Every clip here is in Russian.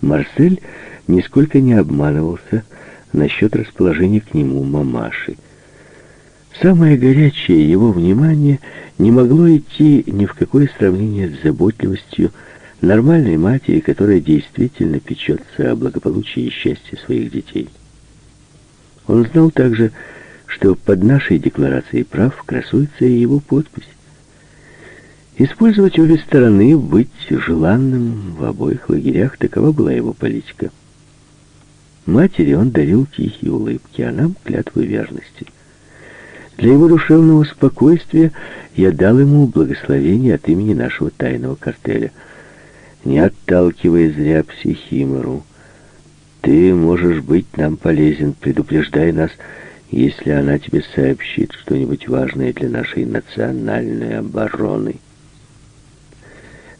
Марсель нисколько не обманывался насчет расположения к нему мамаши. Самое горячее его внимание не могло идти ни в какое сравнение с заботливостью нормальной матери, которая действительно печется о благополучии и счастье своих детей. Он знал также, что под нашей декларацией прав красуется и его подпись. Использовать обе стороны, быть желанным в обоих лагерях, такова была его политика. Матери он дарил тихие улыбки, а нам клятву верности. Для его душевного спокойствия я дал ему благословение от имени нашего тайного картеля. Не отталкивай зря психимору. Ты можешь быть нам полезен, предупреждай нас, если она тебе сообщит что-нибудь важное для нашей национальной обороны.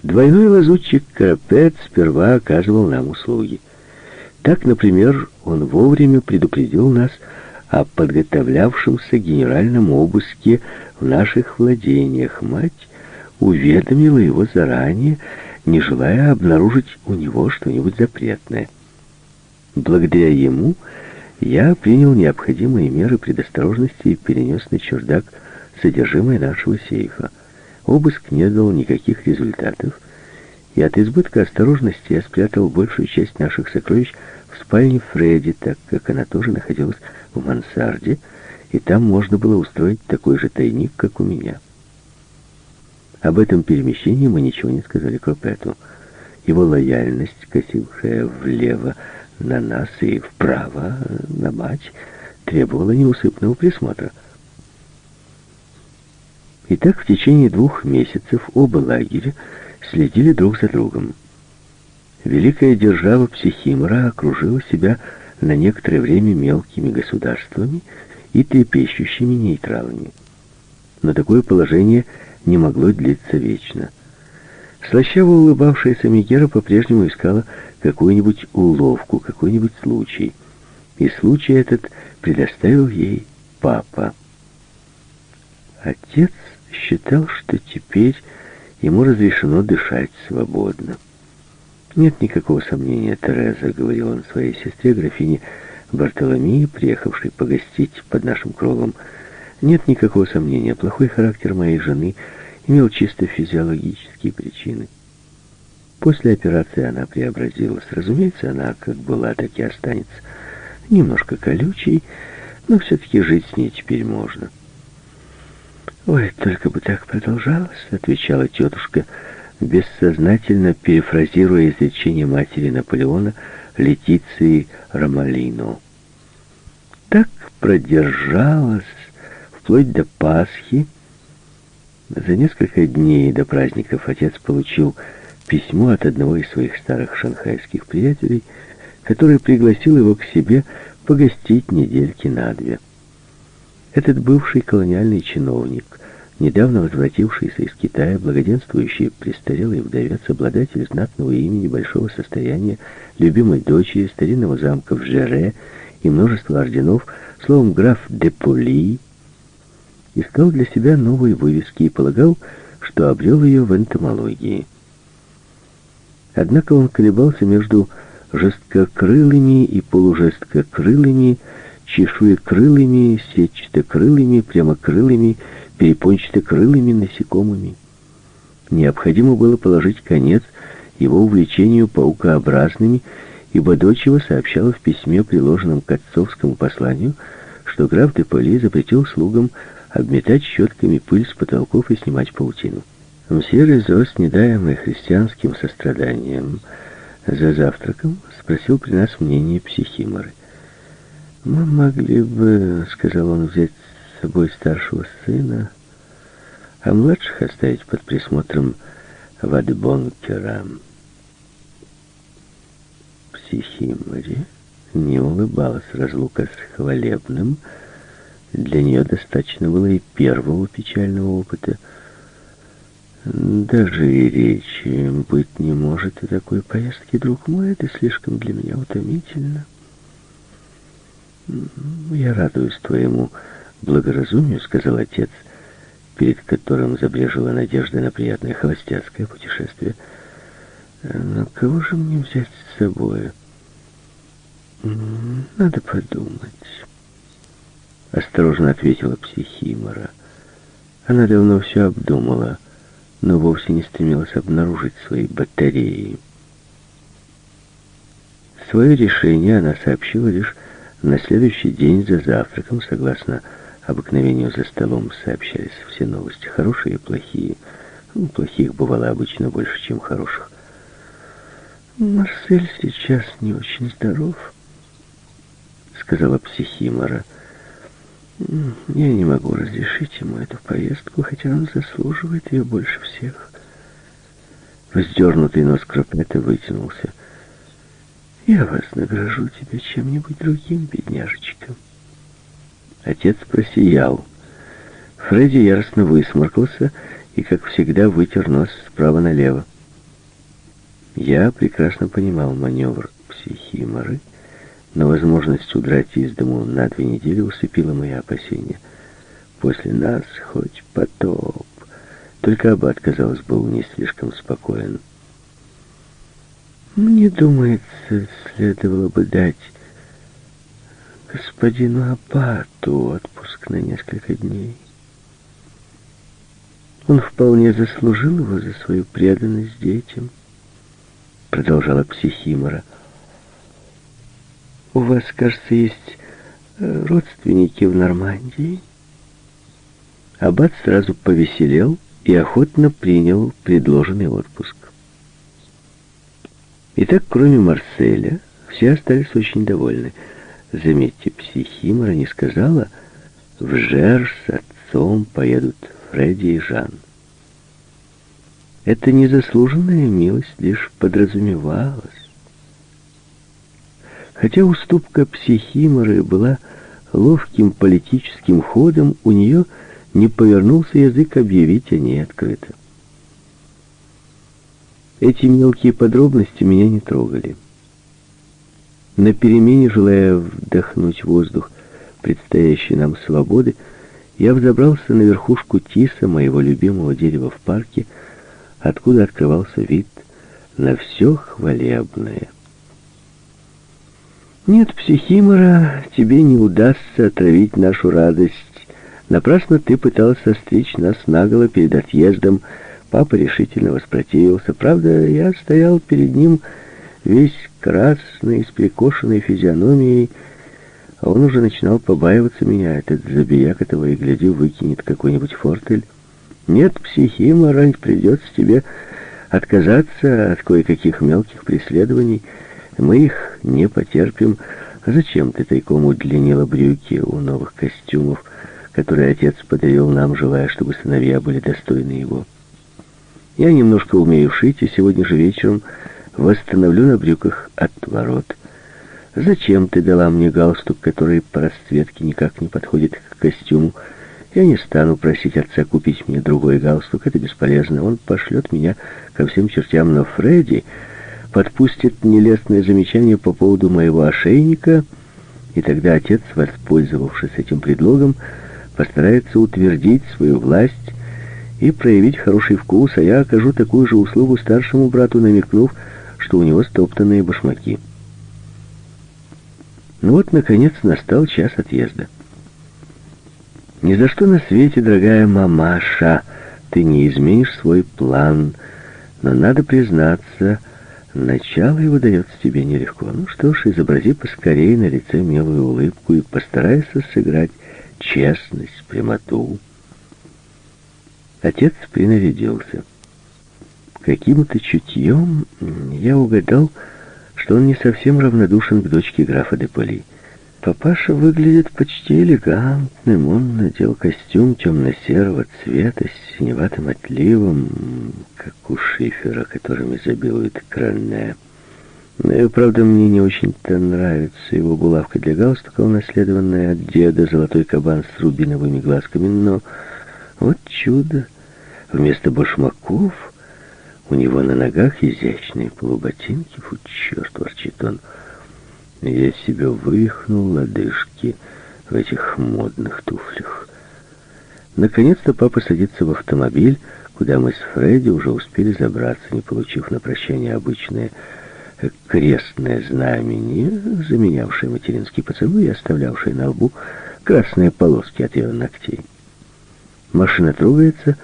Двойной лазутчик Карапет сперва оказывал нам услуги. Так, например, он вовремя предупредил нас о подготовлявшемся генеральном обыске в наших владениях. Мать уведомила его заранее, не желая обнаружить у него что-нибудь запретное. Благодаря ему я принял необходимые меры предосторожности и перенес на чердак содержимое нашего сейфа. Обыск не дал никаких результатов, и от избытка осторожности я спрятал большую часть наших сокровищ в спальне Фредди, так как она тоже находилась в мансарде, и там можно было устроить такой же тайник, как у меня. Об этом перемещении мы ничего не сказали Кропету. Его лояльность, косившая влево на нас и вправо на мать, требовала неусыпного присмотра. Итак, в течение двух месяцев оба лагеря следили друг за другом. Великая держава Психимора окружила себя на некоторое время мелкими государствами и трепещущими нейтралами. Но такое положение не могло длиться вечно. Слащаво улыбавшаяся Мегера по-прежнему искала какую-нибудь уловку, какой-нибудь случай. И случай этот предоставил ей папа. Отец считал, что теперь ему разрешено дышать свободно. «Нет никакого сомнения, Тереза», — говорил он своей сестре, графине Бартоломии, приехавшей погостить под нашим кровом. «Нет никакого сомнения, плохой характер моей жены имел чисто физиологические причины. После операции она преобразилась. Разумеется, она как была, так и останется. Немножко колючей, но все-таки жить с ней теперь можно». «Ой, только бы так продолжалось», — отвечала тетушка, бессознательно перефразируя изречение матери Наполеона Летиции Ромалино. Так продержалась вплоть до Пасхи. За несколько дней до праздников отец получил письмо от одного из своих старых шанхайских приятелей, который пригласил его к себе погостить недельки на две. Этот бывший колониальный чиновник, недавно возвратившийся из Китая, благоденствующий престарелый вдовец, обладатель знатного имени, большого состояния, любимой дочери, старинного замка в Жере и множества орденов, словом, граф де Поли, искал для себя новые вывески и полагал, что обрел ее в энтомологии. Однако он колебался между жесткокрылыми и полужесткокрылыми, чешуекрылыми, сетчатокрылыми, прямокрылыми, перепончатокрылыми насекомыми. Необходимо было положить конец его увлечению паукообразными, ибо дочь его сообщала в письме, приложенном к отцовскому посланию, что граф де запретил слугам обметать щетками пыль с потолков и снимать паутину. Мсье Резо, снедаемый христианским состраданием, за завтраком спросил при нас мнение психиморы. «Мы могли бы, — сказал он, — взять с собой старшего сына, а младших оставить под присмотром Вадбонкера». Психиморе не улыбалась разлука с хвалебным. Для нее достаточно было и первого печального опыта. Даже и речи быть не может о такой поездке, друг мой, это слишком для меня утомительно. «Я радуюсь твоему благоразумию», — сказал отец, перед которым забрежила надежда на приятное холостяцкое путешествие. Но кого же мне взять с собой? Надо подумать. Осторожно ответила психимора. Она давно все обдумала, но вовсе не стремилась обнаружить свои батареи. Свое решение она сообщила лишь на следующий день за завтраком, согласно обыкновению за столом сообщались все новости, хорошие и плохие. Ну, плохих бывало обычно больше, чем хороших. «Марсель сейчас не очень здоров», — сказала психимора. «Я не могу разрешить ему эту поездку, хотя он заслуживает ее больше всех». Вздернутый нос Кропета вытянулся. Я вас награжу тебя чем-нибудь другим, бедняжечка. Отец просиял. Фредди яростно высморкался и, как всегда, вытер нос справа налево. Я прекрасно понимал маневр психиморы, но возможность удрать из дому на две недели усыпила мои опасения. После нас хоть потоп. Только Аббат, казалось, был не слишком спокоен. Мне думается, следовало бы дать господину Абату отпуск на несколько дней. Он вполне заслужил его за свою преданность детям, продолжала психимора. У вас, кажется, есть э, родственники в Нормандии? Аббат сразу повеселел и охотно принял предложенный отпуск. Итак, кроме Марселя, все остались очень довольны. Заметьте, психимора не сказала, в Жер с отцом поедут Фредди и Жан. Это незаслуженная милость лишь подразумевалась. Хотя уступка психиморы была ловким политическим ходом, у нее не повернулся язык объявить о ней открыто. Эти мелкие подробности меня не трогали. На перемене, желая вдохнуть воздух предстоящей нам свободы, я взобрался на верхушку тиса, моего любимого дерева в парке, откуда открывался вид на все хвалебное. Нет, психимора, тебе не удастся отравить нашу радость. Напрасно ты пытался стричь нас наголо перед отъездом, Папа решительно воспротивился. Правда, я стоял перед ним весь красный, с прикошенной физиономией, а он уже начинал побаиваться меня. Этот забияк этого и гляди выкинет какой-нибудь фортель. Нет, психима, рань, придется тебе отказаться от кое-каких мелких преследований. Мы их не потерпим. Зачем ты тайком удлинила брюки у новых костюмов, которые отец подарил нам, желая, чтобы сыновья были достойны его?» Я немножко умею шить, и сегодня же вечером восстановлю на брюках отворот. Зачем ты дала мне галстук, который по расцветке никак не подходит к костюму? Я не стану просить отца купить мне другой галстук, это бесполезно. Он пошлет меня ко всем чертям, но Фредди подпустит нелестное замечание по поводу моего ошейника, и тогда отец, воспользовавшись этим предлогом, постарается утвердить свою власть и проявить хороший вкус, а я окажу такую же услугу старшему брату, намекнув, что у него стоптанные башмаки. Ну вот, наконец, настал час отъезда. Ни за что на свете, дорогая мамаша, ты не изменишь свой план, но надо признаться, начало его дается тебе нелегко. Ну что ж, изобрази поскорее на лице милую улыбку и постарайся сыграть честность, прямоту. Отец принарядился. Каким-то чутьем я угадал, что он не совсем равнодушен к дочке графа де Поли. Папаша выглядит почти элегантным. Он надел костюм темно-серого цвета с синеватым отливом, как у шифера, которым изобилует Кранне. Ну, правда, мне не очень-то нравится его булавка для галстука, унаследованная от деда, золотой кабан с рубиновыми глазками, но вот чудо! Вместо башмаков у него на ногах изящные полуботинки. Фу, черт, ворчит он. Я себе вывихнул лодыжки в этих модных туфлях. Наконец-то папа садится в автомобиль, куда мы с Фредди уже успели забраться, не получив на прощание обычное крестное знамение, заменявшее материнский поцелуй и оставлявшее на лбу красные полоски от ее ногтей. Машина трогается,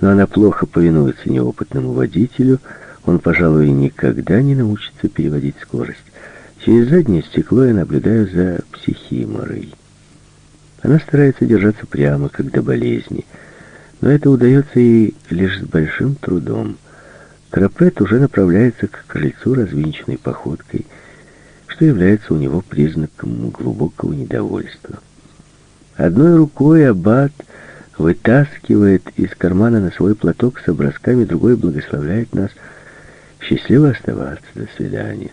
но она плохо повинуется неопытному водителю, он, пожалуй, никогда не научится переводить скорость. Через заднее стекло я наблюдаю за психиморой. Она старается держаться прямо, как до болезни, но это удается ей лишь с большим трудом. Крапет уже направляется к крыльцу развинченной походкой, что является у него признаком глубокого недовольства. Одной рукой аббат вытаскивает из кармана на свой платок с образками, другой благословляет нас. Счастливо оставаться, до свидания.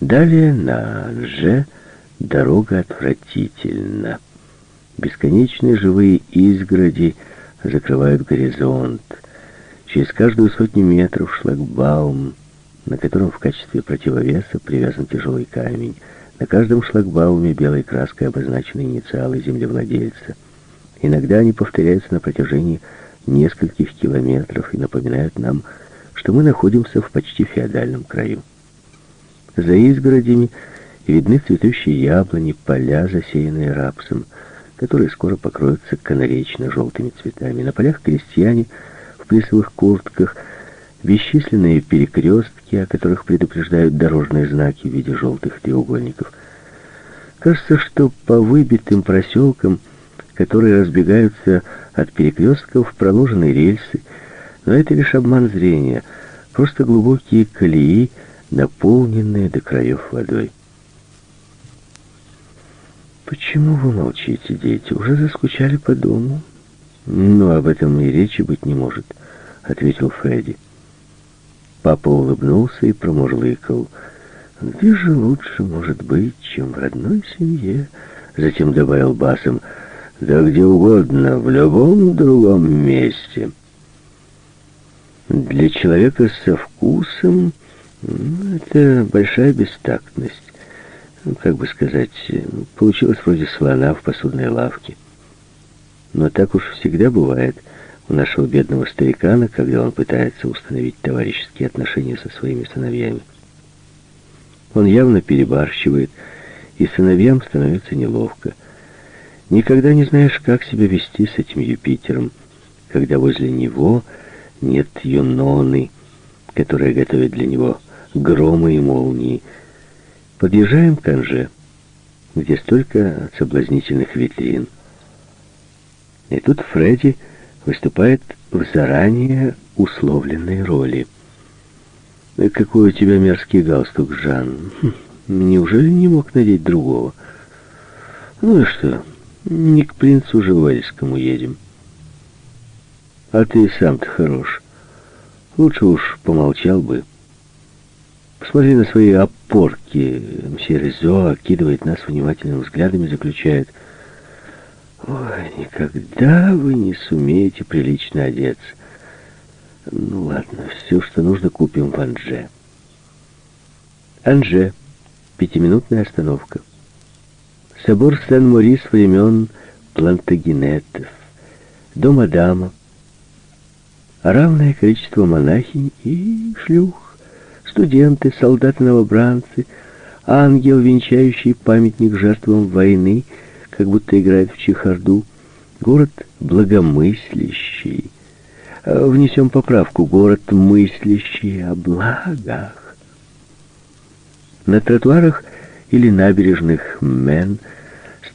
Далее на Анже дорога отвратительна. Бесконечные живые изгороди закрывают горизонт. Через каждую сотню метров шлагбаум, на котором в качестве противовеса привязан тяжелый камень. На каждом шлагбауме белой краской обозначены инициалы землевладельца. Иногда они повторяются на протяжении нескольких километров и напоминают нам, что мы находимся в почти феодальном краю. За изгородями видны цветущие яблони, поля, засеянные рапсом, которые скоро покроются канаречно-желтыми цветами. На полях крестьяне в плисовых куртках, бесчисленные перекрестки, о которых предупреждают дорожные знаки в виде желтых треугольников. Кажется, что по выбитым проселкам, которые разбегаются от перекрестков, проложены рельсы, но это лишь обман зрения, просто глубокие колеи, наполненные до краев водой. «Почему вы молчите, дети? Уже заскучали по дому?» «Ну, об этом и речи быть не может», — ответил Фредди. Папа улыбнулся и промурлыкал. «Где же лучше может быть, чем в родной семье?» Затем добавил басом. «Да где угодно, в любом другом месте». Для человека со вкусом это большая бестактность. Как бы сказать, получилось вроде слона в посудной лавке. Но так уж всегда бывает у нашего бедного старикана, когда он пытается установить товарищеские отношения со своими сыновьями. Он явно перебарщивает, и сыновьям становится неловко. Никогда не знаешь, как себя вести с этим Юпитером, когда возле него нет юноны, которая готовит для него громы и молнии. Подъезжаем к Анже, где столько соблазнительных витрин. И тут Фредди выступает в заранее условленной роли. «Какой у тебя мерзкий галстук, Жан! Хм, неужели не мог надеть другого?» «Ну и что, не к принцу же Уэльскому едем». А ты сам-то хорош. Лучше уж помолчал бы. Посмотри на свои опорки. Мсье Резо окидывает нас внимательными взглядами, заключает. Ой, никогда вы не сумеете прилично одеться. Ну ладно, все, что нужно, купим в Анже. Анже. Пятиминутная остановка. Собор Сен-Морис времен Плантагенетов. Дом Адама равное количество монахинь и шлюх, студенты, солдаты-новобранцы, ангел, венчающий памятник жертвам войны, как будто играет в чехарду, город благомыслящий. А, внесем поправку, город мыслящий о благах. На тротуарах или набережных Мен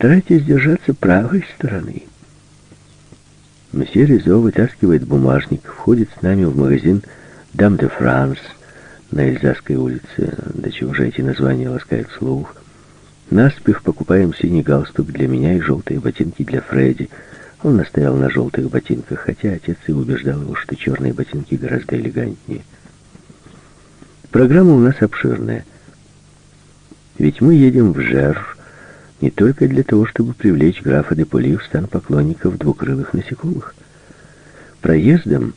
старайтесь держаться правой стороны. Месье Резо вытаскивает бумажник, входит с нами в магазин «Дам де Франс» на Эльзасской улице, до чего же эти названия ласкают слух. Наспех покупаем синий галстук для меня и желтые ботинки для Фредди. Он настоял на желтых ботинках, хотя отец и убеждал его, что черные ботинки гораздо элегантнее. Программа у нас обширная. Ведь мы едем в Жер, не только для того, чтобы привлечь графа де Поли в стан поклонников двукрылых насекомых. Проездом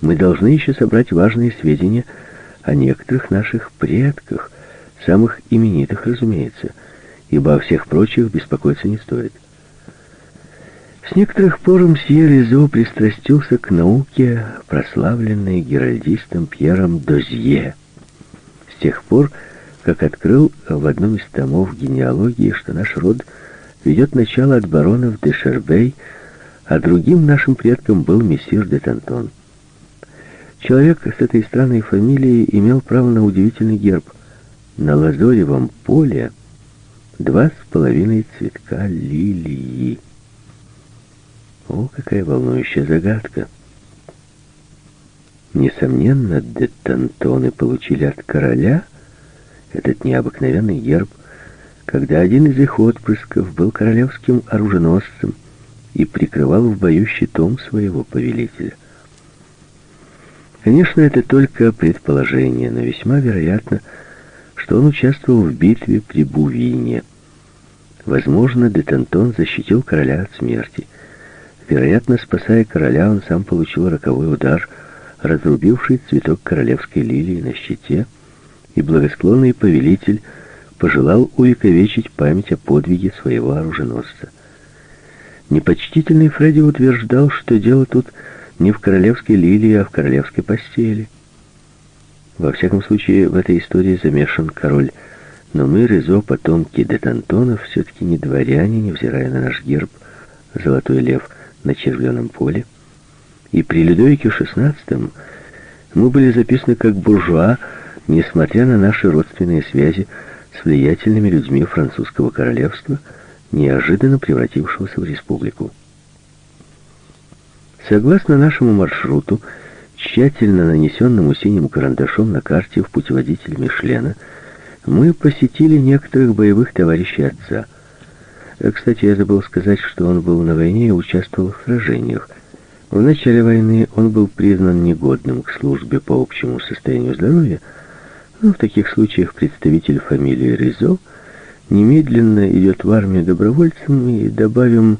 мы должны еще собрать важные сведения о некоторых наших предках, самых именитых, разумеется, ибо о всех прочих беспокоиться не стоит. С некоторых пор мсье Резо пристрастился к науке, прославленной геральдистом Пьером Дозье. С тех пор, как открыл в одном из томов генеалогии, что наш род ведет начало от баронов де Шербей, а другим нашим предком был мессир де Тантон. Человек с этой странной фамилией имел право на удивительный герб. На лазоревом поле два с половиной цветка лилии. О, какая волнующая загадка! Несомненно, детантоны получили от короля этот необыкновенный герб, когда один из их отпрысков был королевским оруженосцем и прикрывал в бою щитом своего повелителя. Конечно, это только предположение, но весьма вероятно, что он участвовал в битве при Бувине. Возможно, Детантон защитил короля от смерти. Вероятно, спасая короля, он сам получил роковой удар, разрубивший цветок королевской лилии на щите, и благосклонный повелитель пожелал увековечить память о подвиге своего оруженосца. Непочтительный Фредди утверждал, что дело тут не в королевской лилии, а в королевской постели. Во всяком случае, в этой истории замешан король. Но мы, Резо, потомки Детантонов, все-таки не дворяне, невзирая на наш герб, золотой лев на червленом поле. И при Людовике XVI мы были записаны как буржуа, несмотря на наши родственные связи с влиятельными людьми французского королевства, неожиданно превратившегося в республику. Согласно нашему маршруту, тщательно нанесенному синим карандашом на карте в путеводителе Мишлена, мы посетили некоторых боевых товарищей отца. Э, кстати, я забыл сказать, что он был на войне и участвовал в сражениях. В начале войны он был признан негодным к службе по общему состоянию здоровья, но в таких случаях представитель фамилии Ризо немедленно идет в армию добровольцем и, добавим,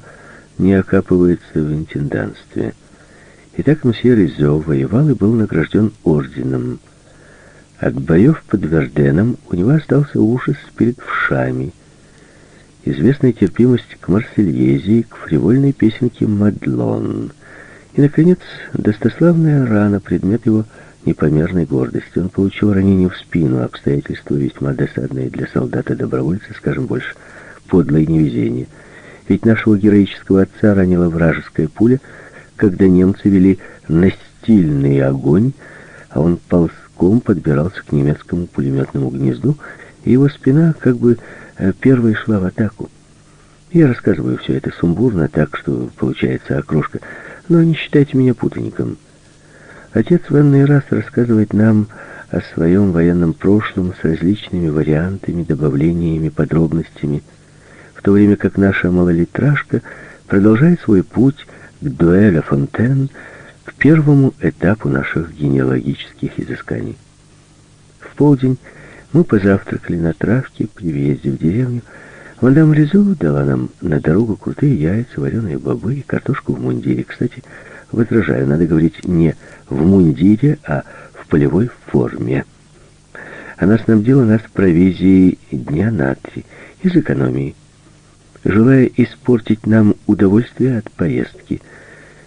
не окапывается в интендантстве. Итак, мсье Ризо воевал и был награжден орденом. От боев под Верденом у него остался ужас перед вшами, известная терпимость к Марсельези, к фривольной песенке «Мадлон». И, наконец, достославная рана, предмет его непомерной гордости. Он получил ранение в спину, обстоятельства весьма досадные для солдата-добровольца, скажем больше, подлое невезение. Ведь нашего героического отца ранила вражеская пуля, когда немцы вели настильный огонь, а он ползком подбирался к немецкому пулеметному гнезду, и его спина как бы э, первой шла в атаку. Я рассказываю все это сумбурно, так что получается окрошка, но не считайте меня путаником. Отец в энный раз рассказывает нам о своем военном прошлом с различными вариантами, добавлениями, подробностями, в то время как наша малолитражка продолжает свой путь к дуэля Фонтен, к первому этапу наших генеалогических изысканий. В полдень мы позавтракали на травке при въезде в деревню. Мадам Резу дала нам на дорогу крутые яйца, вареные бобы и картошку в мундире. Кстати, возражаю, надо говорить не в мундире, а в полевой форме. Она снабдила нас провизией дня на три, из экономии, желая испортить нам удовольствие от поездки.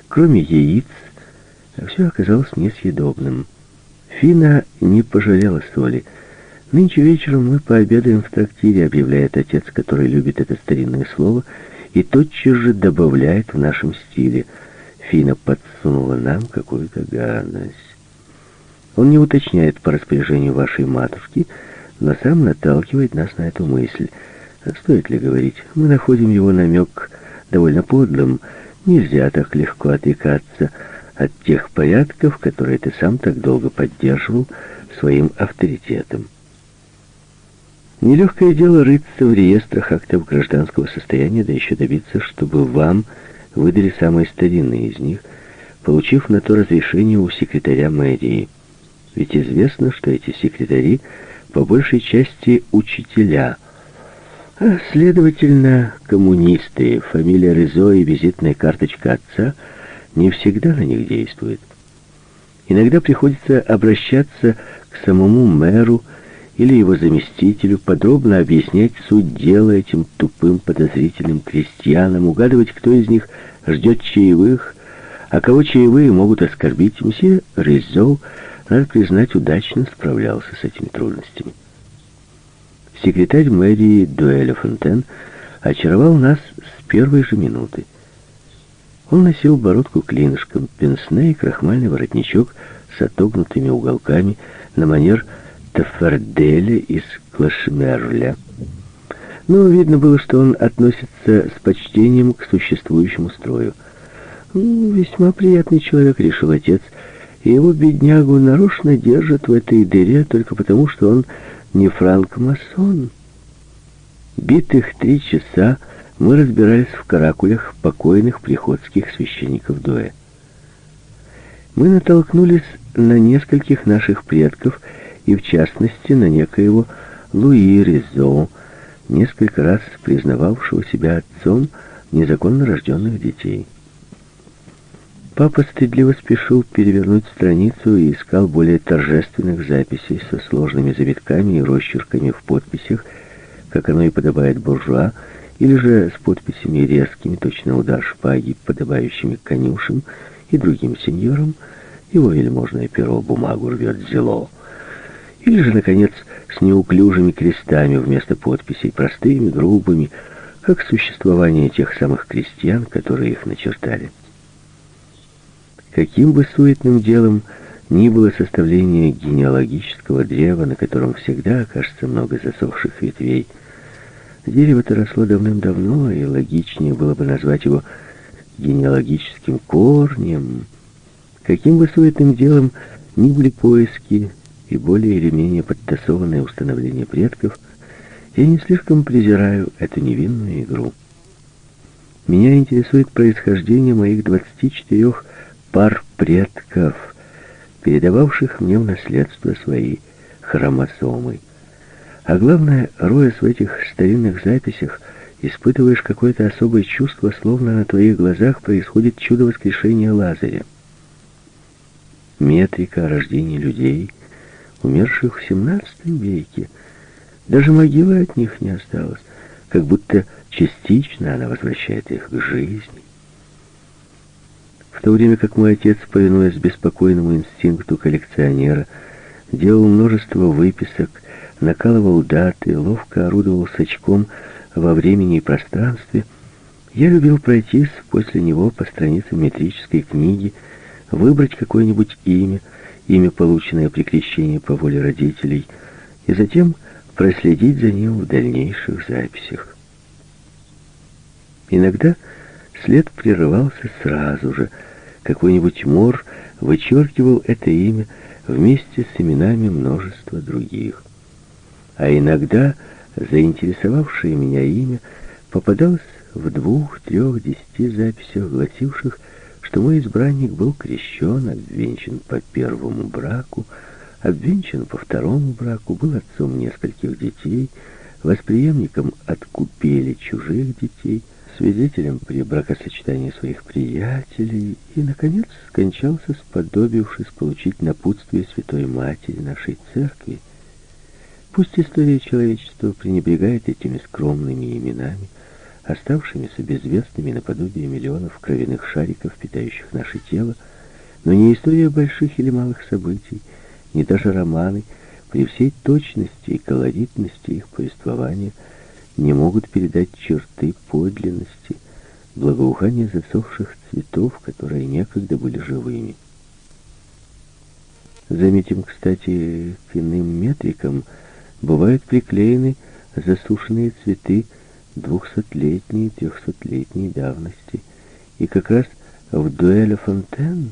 Кроме яиц, все оказалось несъедобным. Фина не пожалела соли. Нынче вечером мы пообедаем в трактире, объявляет отец, который любит это старинное слово, и тотчас же добавляет в нашем стиле – Фина подсунула нам какую-то гадость. Он не уточняет по распоряжению вашей матушки, но сам наталкивает нас на эту мысль. Стоит ли говорить? Мы находим его намек довольно подлым. Нельзя так легко отрекаться от тех порядков, которые ты сам так долго поддерживал своим авторитетом. Нелегкое дело рыться в реестрах актов гражданского состояния, да еще добиться, чтобы вам выдали самые старинные из них, получив на то разрешение у секретаря мэрии. Ведь известно, что эти секретари по большей части учителя, а, следовательно, коммунисты, фамилия Резо и визитная карточка отца не всегда на них действует. Иногда приходится обращаться к самому мэру или его заместителю подробно объяснять суть дела этим тупым подозрительным крестьянам, угадывать, кто из них ждет чаевых, а кого чаевые могут оскорбить, месье Резо, надо признать, удачно справлялся с этими трудностями. Секретарь мэрии Дуэля Фонтен очаровал нас с первой же минуты. Он носил бородку клинышком, пенсне и крахмальный воротничок с отогнутыми уголками на манер Тафарделя из Клашмерля. Но видно было, что он относится с почтением к существующему строю. «Весьма приятный человек», — решил отец, — «и его беднягу нарочно держат в этой дыре только потому, что он не франк-масон». Битых три часа мы разбирались в каракулях покойных приходских священников Дуэ. Мы натолкнулись на нескольких наших предков, и в частности на некоего Луи Ризо, несколько раз признававшего себя отцом незаконно рожденных детей. Папа стыдливо спешил перевернуть страницу и искал более торжественных записей со сложными завитками и росчерками в подписях, как оно и подобает буржуа, или же с подписями резкими, точно удар шпаги, подобающими конюшам и другим сеньорам, его вельможное перо бумагу рвет зело. Или же, наконец, с неуклюжими крестами вместо подписей, простыми, грубыми, как существование тех самых крестьян, которые их начертали. Каким бы суетным делом ни было составление генеалогического древа, на котором всегда окажется много засохших ветвей, дерево-то росло давным-давно, и логичнее было бы назвать его генеалогическим корнем. Каким бы суетным делом ни были поиски и более или менее подтасованное установление предков, я не слишком презираю эту невинную игру. Меня интересует происхождение моих 24 пар предков, передававших мне в наследство свои хромосомы. А главное, роясь в этих старинных записях, испытываешь какое-то особое чувство, словно на твоих глазах происходит чудо воскрешения Лазаря. Метрика о рождении людей, умерших в XVII веке. Даже могилы от них не осталось, как будто частично она возвращает их к жизни. В то время как мой отец, повинуясь беспокойному инстинкту коллекционера, делал множество выписок, накалывал даты, ловко орудовал с очком во времени и пространстве, я любил пройтись после него по страницам метрической книги, выбрать какое-нибудь имя, имя, полученное при крещении по воле родителей, и затем проследить за ним в дальнейших записях. Иногда след прерывался сразу же. Какой-нибудь мор вычеркивал это имя вместе с именами множества других. А иногда заинтересовавшее меня имя попадалось в двух, трех, десяти записях, гласивших, что мой избранник был крещен, обвенчан по первому браку, обвенчан по второму браку, был отцом нескольких детей, восприемником от купели чужих детей, свидетелем при бракосочетании своих приятелей и, наконец, скончался, сподобившись получить напутствие Святой Матери нашей Церкви. Пусть история человечества пренебрегает этими скромными именами, оставшимися безвестными наподобие миллионов кровяных шариков, питающих наше тело, но не история больших или малых событий, не даже романы, при всей точности и колоритности их повествования – не могут передать черты подлинности, благоухания засохших цветов, которые некогда были живыми. Заметим, кстати, к иным метрикам бывают приклеены засушенные цветы двухсотлетней, трехсотлетней давности. И как раз в дуэля Фонтен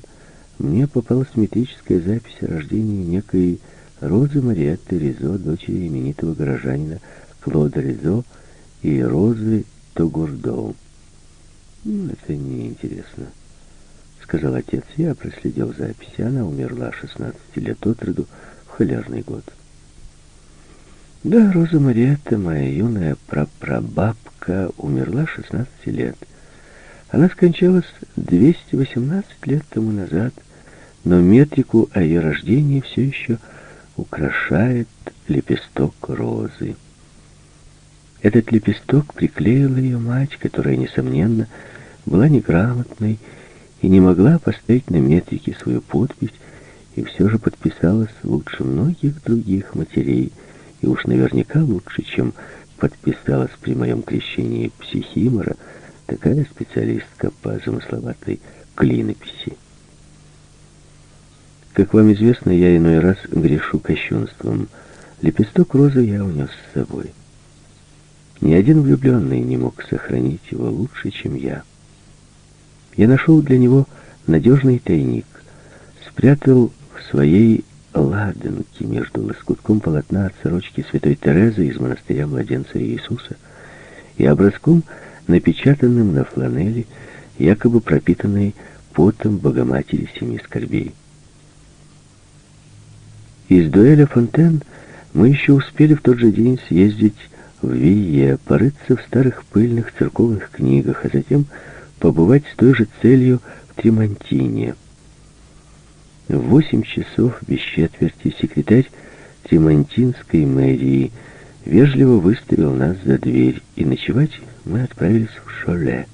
мне попалась метрическая запись о рождении некой Розы Мариетты Ризо, дочери именитого горожанина Клода Ризо и Розы Тогурдоу. «Ну, «Это неинтересно», — сказал отец. Я проследил записи. Она умерла 16 лет от роду в холерный год. Да, Роза Мариетта, моя юная прапрабабка, умерла 16 лет. Она скончалась 218 лет тому назад, но метрику о ее рождении все еще украшает лепесток розы. Этот лепесток приклеила ее мать, которая, несомненно, была неграмотной и не могла поставить на метрике свою подпись, и все же подписалась лучше многих других матерей, и уж наверняка лучше, чем подписалась при моем крещении психимора, такая специалистка по замысловатой клинописи. Как вам известно, я иной раз грешу кощунством. Лепесток розы я унес с собой. Ни один влюбленный не мог сохранить его лучше, чем я. Я нашел для него надежный тайник, спрятал в своей ладанке между лоскутком полотна от сорочки святой Терезы из монастыря младенца Иисуса и образком, напечатанным на фланели, якобы пропитанной потом Богоматери Семи Скорбей. Из дуэля Фонтен мы еще успели в тот же день съездить в Вие, порыться в старых пыльных церковных книгах, а затем побывать с той же целью в Тремонтине. В восемь часов без четверти секретарь Тремонтинской мэрии вежливо выставил нас за дверь, и ночевать мы отправились в Шоле.